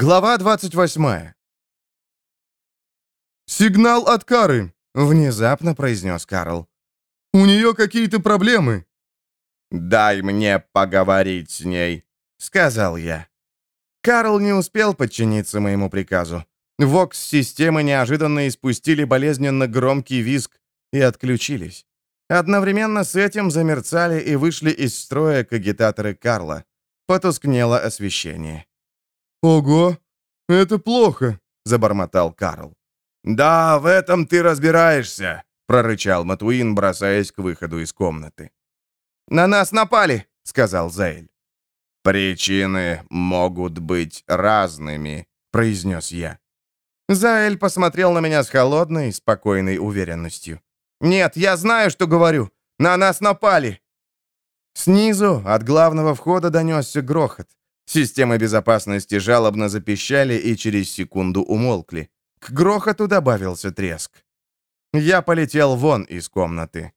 Глава 28. «Сигнал от Кары», — внезапно произнес Карл. «У нее какие-то проблемы». «Дай мне поговорить с ней», — сказал я. Карл не успел подчиниться моему приказу. Вокс-системы неожиданно испустили болезненно громкий визг и отключились. Одновременно с этим замерцали и вышли из строя кагитаторы Карла. Потускнело освещение. «Ого, это плохо», — забормотал Карл. «Да, в этом ты разбираешься», — прорычал Матуин, бросаясь к выходу из комнаты. «На нас напали», — сказал Зейль. «Причины могут быть разными», — произнес я. Заэль посмотрел на меня с холодной, спокойной уверенностью. «Нет, я знаю, что говорю. На нас напали!» Снизу от главного входа донесся грохот. Системы безопасности жалобно запищали и через секунду умолкли. К грохоту добавился треск. Я полетел вон из комнаты.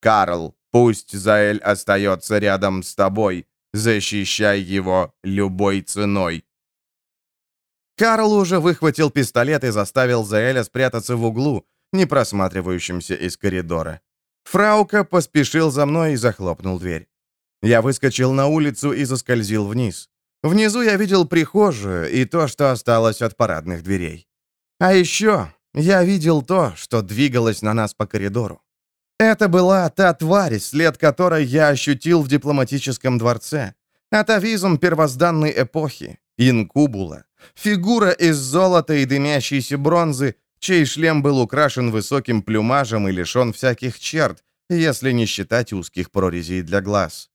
«Карл, пусть Заэль остается рядом с тобой. Защищай его любой ценой». Карл уже выхватил пистолет и заставил Заэля спрятаться в углу, не просматривающемся из коридора. Фраука поспешил за мной и захлопнул дверь. Я выскочил на улицу и заскользил вниз. Внизу я видел прихожую и то, что осталось от парадных дверей. А еще я видел то, что двигалось на нас по коридору. Это была та тварь, след которой я ощутил в дипломатическом дворце. Атовизм первозданной эпохи, инкубула, фигура из золота и дымящейся бронзы, чей шлем был украшен высоким плюмажем и лишен всяких черт, если не считать узких прорезей для глаз.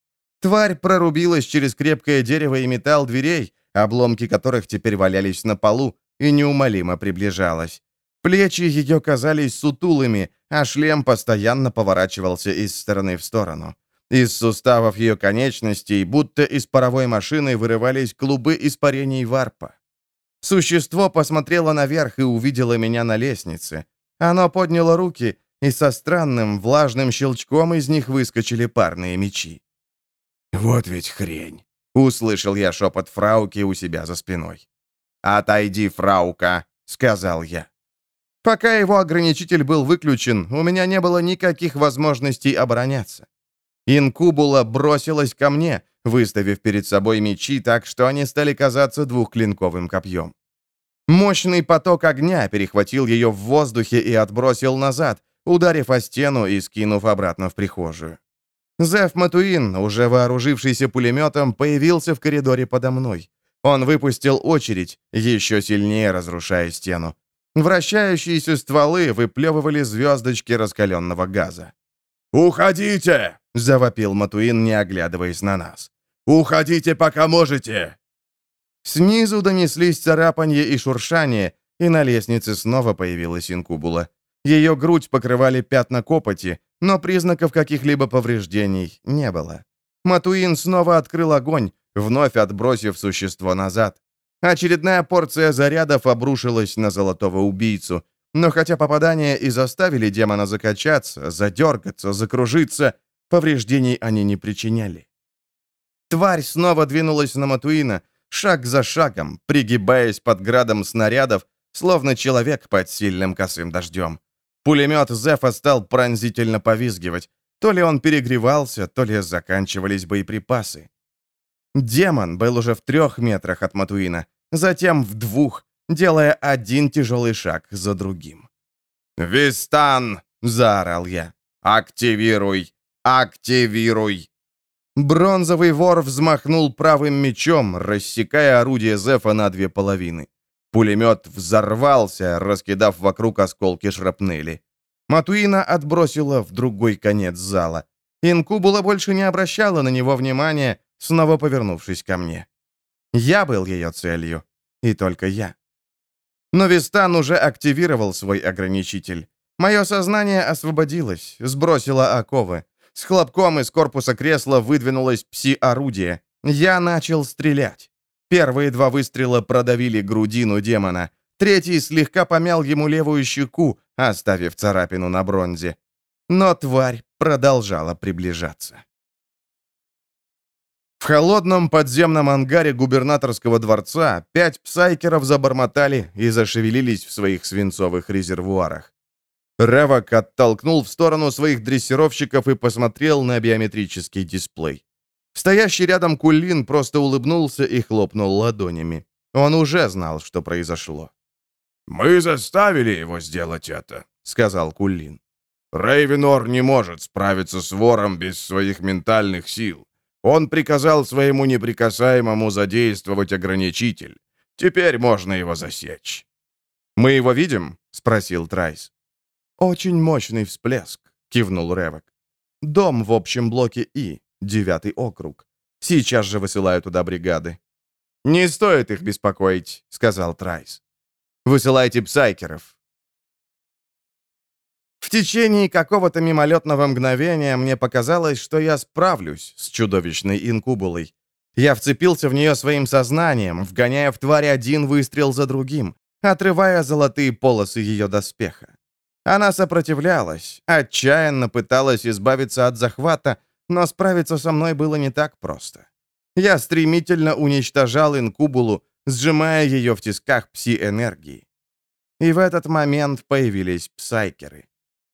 Тварь прорубилась через крепкое дерево и металл дверей, обломки которых теперь валялись на полу, и неумолимо приближалась. Плечи ее казались сутулыми, а шлем постоянно поворачивался из стороны в сторону. Из суставов ее конечностей, будто из паровой машины, вырывались клубы испарений варпа. Существо посмотрело наверх и увидело меня на лестнице. Оно подняло руки, и со странным влажным щелчком из них выскочили парные мечи. «Вот ведь хрень!» — услышал я шепот Фрауки у себя за спиной. «Отойди, Фраука!» — сказал я. Пока его ограничитель был выключен, у меня не было никаких возможностей обороняться. Инкубула бросилась ко мне, выставив перед собой мечи так, что они стали казаться двухклинковым копьем. Мощный поток огня перехватил ее в воздухе и отбросил назад, ударив о стену и скинув обратно в прихожую. Зев Матуин, уже вооружившийся пулеметом, появился в коридоре подо мной. Он выпустил очередь, еще сильнее разрушая стену. Вращающиеся стволы выплевывали звездочки раскаленного газа. «Уходите!» — завопил Матуин, не оглядываясь на нас. «Уходите, пока можете!» Снизу донеслись царапанье и шуршание, и на лестнице снова появилась инкубула. Ее грудь покрывали пятна копоти, но признаков каких-либо повреждений не было. Матуин снова открыл огонь, вновь отбросив существо назад. Очередная порция зарядов обрушилась на золотого убийцу, но хотя попадания и заставили демона закачаться, задергаться, закружиться, повреждений они не причиняли. Тварь снова двинулась на Матуина, шаг за шагом, пригибаясь под градом снарядов, словно человек под сильным косым дождем. Пулемет Зефа стал пронзительно повизгивать. То ли он перегревался, то ли заканчивались боеприпасы. Демон был уже в трех метрах от Матуина, затем в двух, делая один тяжелый шаг за другим. «Вистан!» — заорал я. «Активируй! Активируй!» Бронзовый вор взмахнул правым мечом, рассекая орудие Зефа на две половины. Пулемет взорвался, раскидав вокруг осколки шрапнели. Матуина отбросила в другой конец зала. Инкубула больше не обращала на него внимания, снова повернувшись ко мне. Я был ее целью, и только я. Но Вистан уже активировал свой ограничитель. Мое сознание освободилось, сбросило оковы. С хлопком из корпуса кресла выдвинулось пси-орудие. Я начал стрелять. Первые два выстрела продавили грудину демона. Третий слегка помял ему левую щеку, оставив царапину на бронзе. Но тварь продолжала приближаться. В холодном подземном ангаре губернаторского дворца пять псайкеров забормотали и зашевелились в своих свинцовых резервуарах. Ревок оттолкнул в сторону своих дрессировщиков и посмотрел на биометрический дисплей. Стоящий рядом Кулин просто улыбнулся и хлопнул ладонями. Он уже знал, что произошло. «Мы заставили его сделать это», — сказал Кулин. «Рейвенор не может справиться с вором без своих ментальных сил. Он приказал своему неприкасаемому задействовать ограничитель. Теперь можно его засечь». «Мы его видим?» — спросил Трайс. «Очень мощный всплеск», — кивнул Ревок. «Дом в общем блоке И, девятый округ. Сейчас же высылаю туда бригады». «Не стоит их беспокоить», — сказал Трайс. «Высылайте псайкеров». В течение какого-то мимолетного мгновения мне показалось, что я справлюсь с чудовищной инкунабулой. Я вцепился в нее своим сознанием, вгоняя в тварь один выстрел за другим, отрывая золотые полосы ее доспеха. Она сопротивлялась, отчаянно пыталась избавиться от захвата, но справиться со мной было не так просто. Я стремительно уничтожал инкубулу, сжимая ее в тисках пси-энергии. И в этот момент появились псайкеры.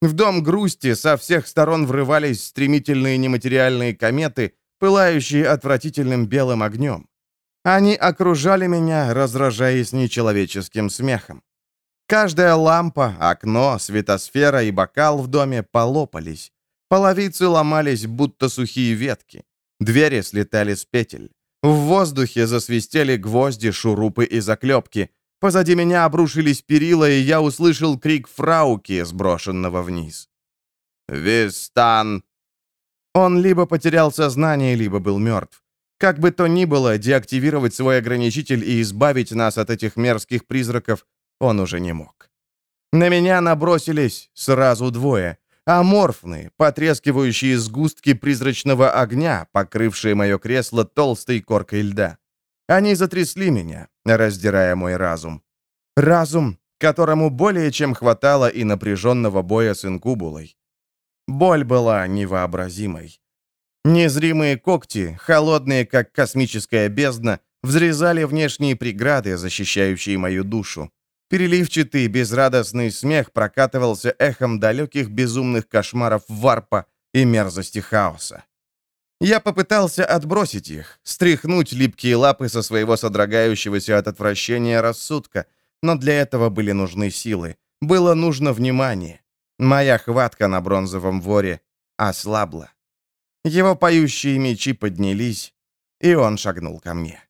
В дом грусти со всех сторон врывались стремительные нематериальные кометы, пылающие отвратительным белым огнем. Они окружали меня, разражаясь нечеловеческим смехом. Каждая лампа, окно, светосфера и бокал в доме полопались. Половицы ломались, будто сухие ветки. Двери слетали с петель. В воздухе засвистели гвозди, шурупы и заклепки. Позади меня обрушились перила, и я услышал крик фрауки, сброшенного вниз. «Вистан!» Он либо потерял сознание, либо был мертв. Как бы то ни было, деактивировать свой ограничитель и избавить нас от этих мерзких призраков он уже не мог. На меня набросились сразу двое. Аморфные, потрескивающие сгустки призрачного огня, покрывшие мое кресло толстой коркой льда. Они затрясли меня, раздирая мой разум. Разум, которому более чем хватало и напряженного боя с инкубулой. Боль была невообразимой. Незримые когти, холодные, как космическая бездна, взрезали внешние преграды, защищающие мою душу. Переливчатый, безрадостный смех прокатывался эхом далеких безумных кошмаров варпа и мерзости хаоса. Я попытался отбросить их, стряхнуть липкие лапы со своего содрогающегося от отвращения рассудка, но для этого были нужны силы, было нужно внимание. Моя хватка на бронзовом воре ослабла. Его поющие мечи поднялись, и он шагнул ко мне.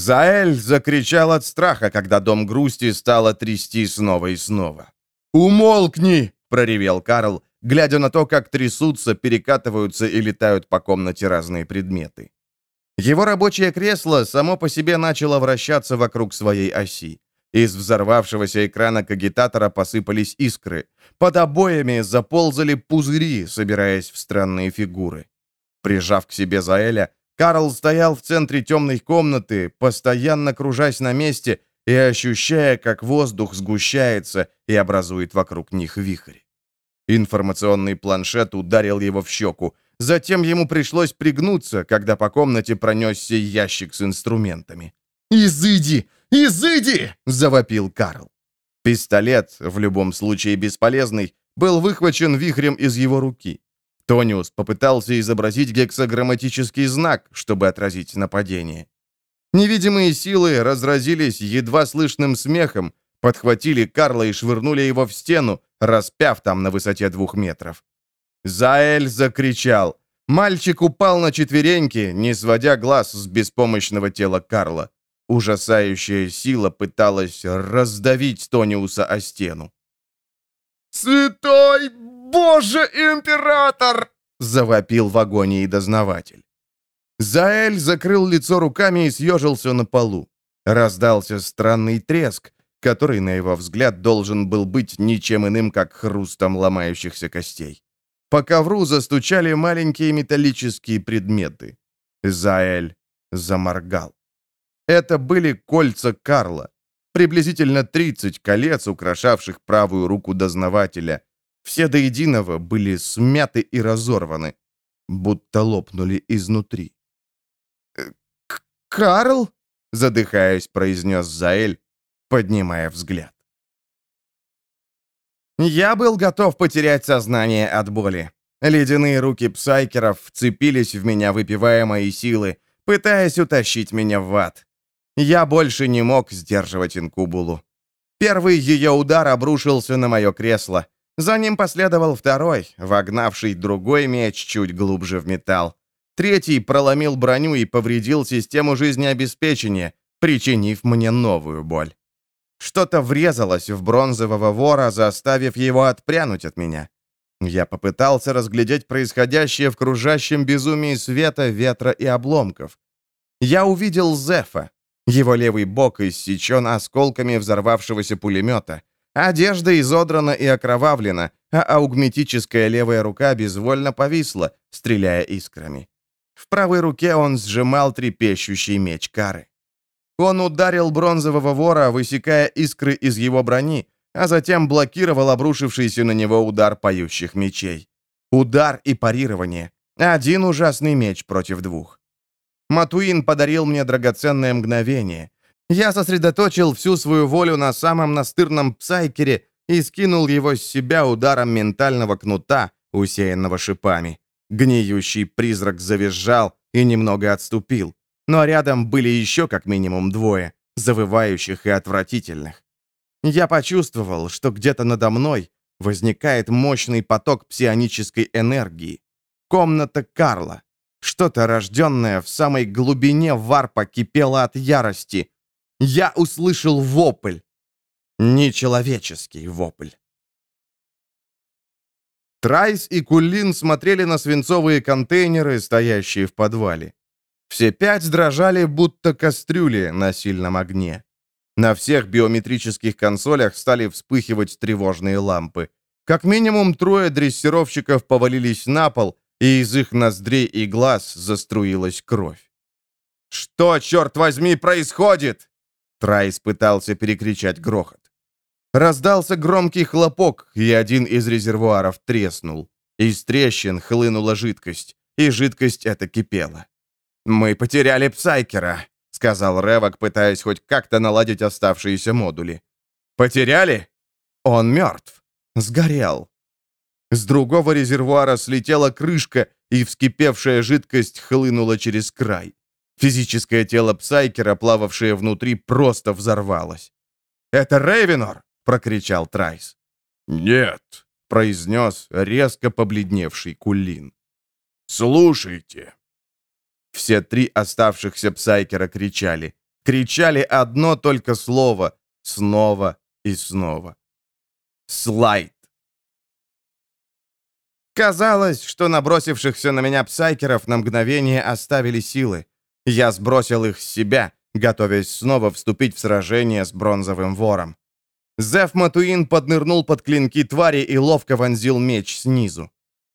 Заэль закричал от страха, когда дом грусти стало трясти снова и снова. «Умолкни!» — проревел Карл, глядя на то, как трясутся, перекатываются и летают по комнате разные предметы. Его рабочее кресло само по себе начало вращаться вокруг своей оси. Из взорвавшегося экрана кагитатора посыпались искры. Под обоями заползали пузыри, собираясь в странные фигуры. Прижав к себе Заэля, Карл стоял в центре темной комнаты, постоянно кружась на месте и ощущая, как воздух сгущается и образует вокруг них вихрь. Информационный планшет ударил его в щеку. Затем ему пришлось пригнуться, когда по комнате пронесся ящик с инструментами. «Изыди! Изыди!» — завопил Карл. Пистолет, в любом случае бесполезный, был выхвачен вихрем из его руки. Тониус попытался изобразить гексаграмматический знак, чтобы отразить нападение. Невидимые силы разразились едва слышным смехом, подхватили Карла и швырнули его в стену, распяв там на высоте двух метров. Заэль закричал. Мальчик упал на четвереньки, не сводя глаз с беспомощного тела Карла. Ужасающая сила пыталась раздавить Тониуса о стену. «Святой Боже, император!» — завопил в агонии дознаватель. Заэль закрыл лицо руками и съежился на полу. Раздался странный треск, который, на его взгляд, должен был быть ничем иным, как хрустом ломающихся костей. По ковру застучали маленькие металлические предметы. Заэль заморгал. Это были кольца Карла. Приблизительно 30 колец, украшавших правую руку дознавателя. Все до единого были смяты и разорваны. будто лопнули изнутри. «Э, «Карл?» — задыхаясь, произнес Заэль, поднимая взгляд. Я был готов потерять сознание от боли. Ледяные руки псайкеров вцепились в меня, выпивая мои силы, пытаясь утащить меня в ад. Я больше не мог сдерживать инкубулу. Первый ее удар обрушился на мое кресло. За ним последовал второй, вогнавший другой меч чуть глубже в металл. Третий проломил броню и повредил систему жизнеобеспечения, причинив мне новую боль. Что-то врезалось в бронзового вора, заставив его отпрянуть от меня. Я попытался разглядеть происходящее в кружащем безумии света, ветра и обломков. Я увидел Зефа. Его левый бок иссечен осколками взорвавшегося пулемета. Одежда изодрана и окровавлена, а аугметическая левая рука безвольно повисла, стреляя искрами. В правой руке он сжимал трепещущий меч Кары. Он ударил бронзового вора, высекая искры из его брони, а затем блокировал обрушившийся на него удар поющих мечей. Удар и парирование. Один ужасный меч против двух. Матуин подарил мне драгоценное мгновение. Я сосредоточил всю свою волю на самом настырном псайкере и скинул его с себя ударом ментального кнута, усеянного шипами. Гниющий призрак завизжал и немного отступил. Но рядом были еще как минимум двое, завывающих и отвратительных. Я почувствовал, что где-то надо мной возникает мощный поток псионической энергии. Комната Карла. Что-то рожденное в самой глубине варпа кипело от ярости. Я услышал вопль. Нечеловеческий вопль. Трайс и Кулин смотрели на свинцовые контейнеры, стоящие в подвале. Все пять дрожали, будто кастрюли на сильном огне. На всех биометрических консолях стали вспыхивать тревожные лампы. Как минимум трое дрессировщиков повалились на пол, и из их ноздрей и глаз заструилась кровь. «Что, черт возьми, происходит?» Трайс пытался перекричать грохот. Раздался громкий хлопок, и один из резервуаров треснул. Из трещин хлынула жидкость, и жидкость эта кипела. «Мы потеряли Псайкера», — сказал Ревок, пытаясь хоть как-то наладить оставшиеся модули. «Потеряли? Он мертв. Сгорел». С другого резервуара слетела крышка, и вскипевшая жидкость хлынула через край. Физическое тело Псайкера, плававшее внутри, просто взорвалось. «Это Рейвенор!» — прокричал Трайс. «Нет», — произнес резко побледневший Кулин. «Слушайте». Все три оставшихся псайкера кричали. Кричали одно только слово. Снова и снова. Слайд. Казалось, что набросившихся на меня псайкеров на мгновение оставили силы. Я сбросил их с себя, готовясь снова вступить в сражение с бронзовым вором. Зев Матуин поднырнул под клинки твари и ловко вонзил меч снизу.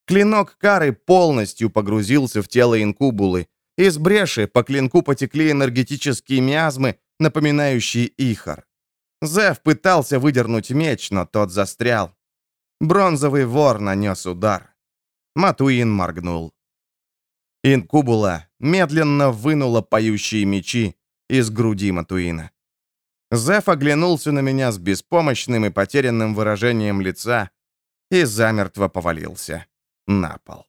Клинок Кары полностью погрузился в тело инкубулы, из бреши по клинку потекли энергетические миазмы, напоминающие ихор. Зев пытался выдернуть меч, но тот застрял. Бронзовый вор нанес удар. Матуин моргнул. Инкубула медленно вынула поющие мечи из груди Матуина. Зев оглянулся на меня с беспомощным и потерянным выражением лица и замертво повалился на пол.